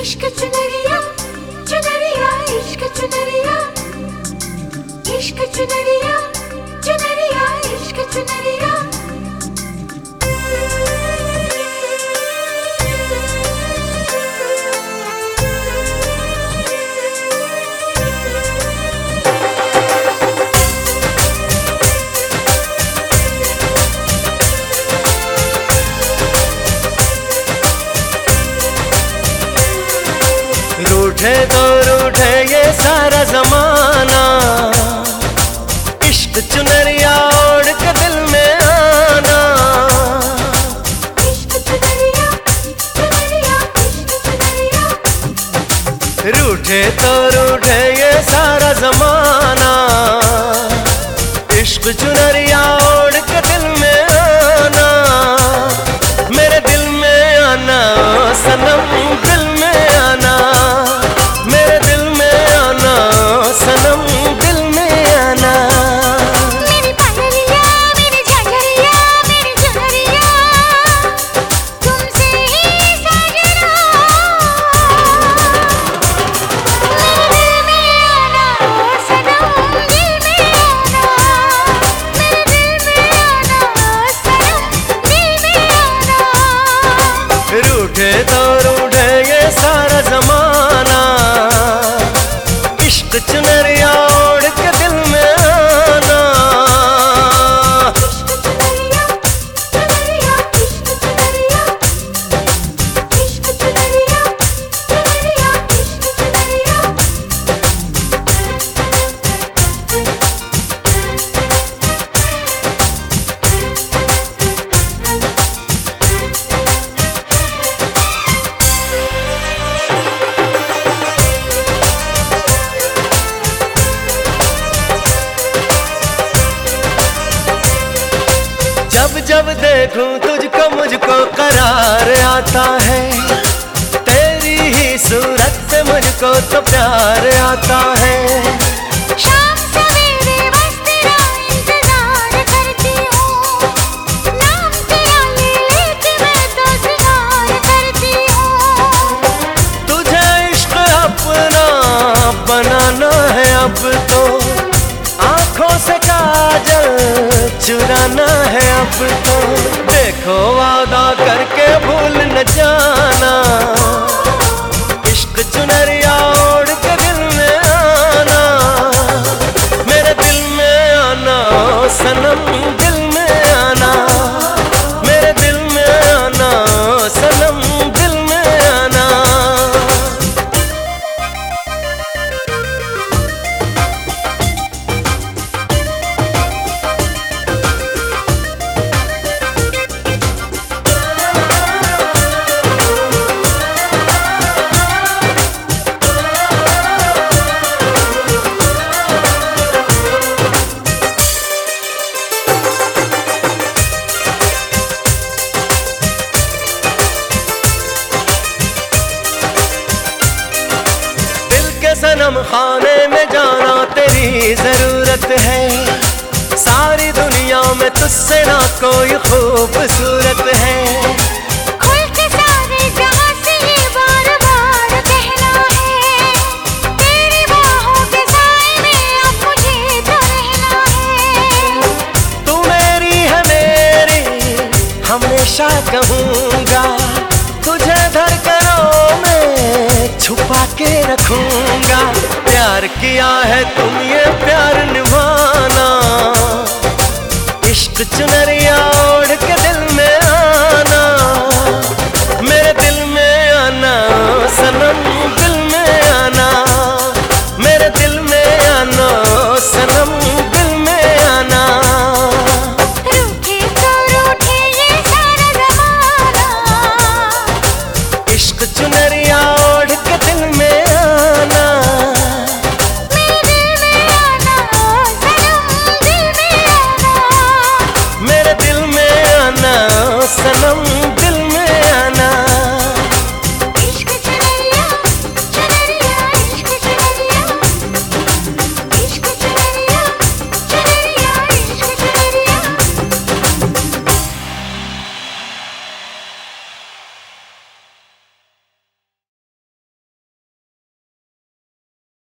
इश्क चुनरिया चुनरिया इश्क चुनरिया इश्क चुनरिया रूठे तो रूठे ये सारा जमाना। इश्क चुनरिया ओढ़ के दिल में आना। इश्क चुनरिया चुनरिया इश्क चुनरिया। रूठे तो रूठे ये सारा जमाना। इश्क चुनरिया ओढ़ के दिल में आना। मेरे दिल में आना सनम रूठे तो ये सारा जमाना देखूँ तुझको, मुझको करार आता है। तेरी ही सूरत से मुझको तो प्यार आता है। काजल चुराना है अब तो। देखो वादा करके भूल न जाना। सनम खाने में जाना तेरी ज़रूरत है। सारी दुनिया में तुझसे ना कोई खूबसूरत है। तो हमेशा कहूँगा तुझे छुपा के रखूँगा। प्यार किया है तुम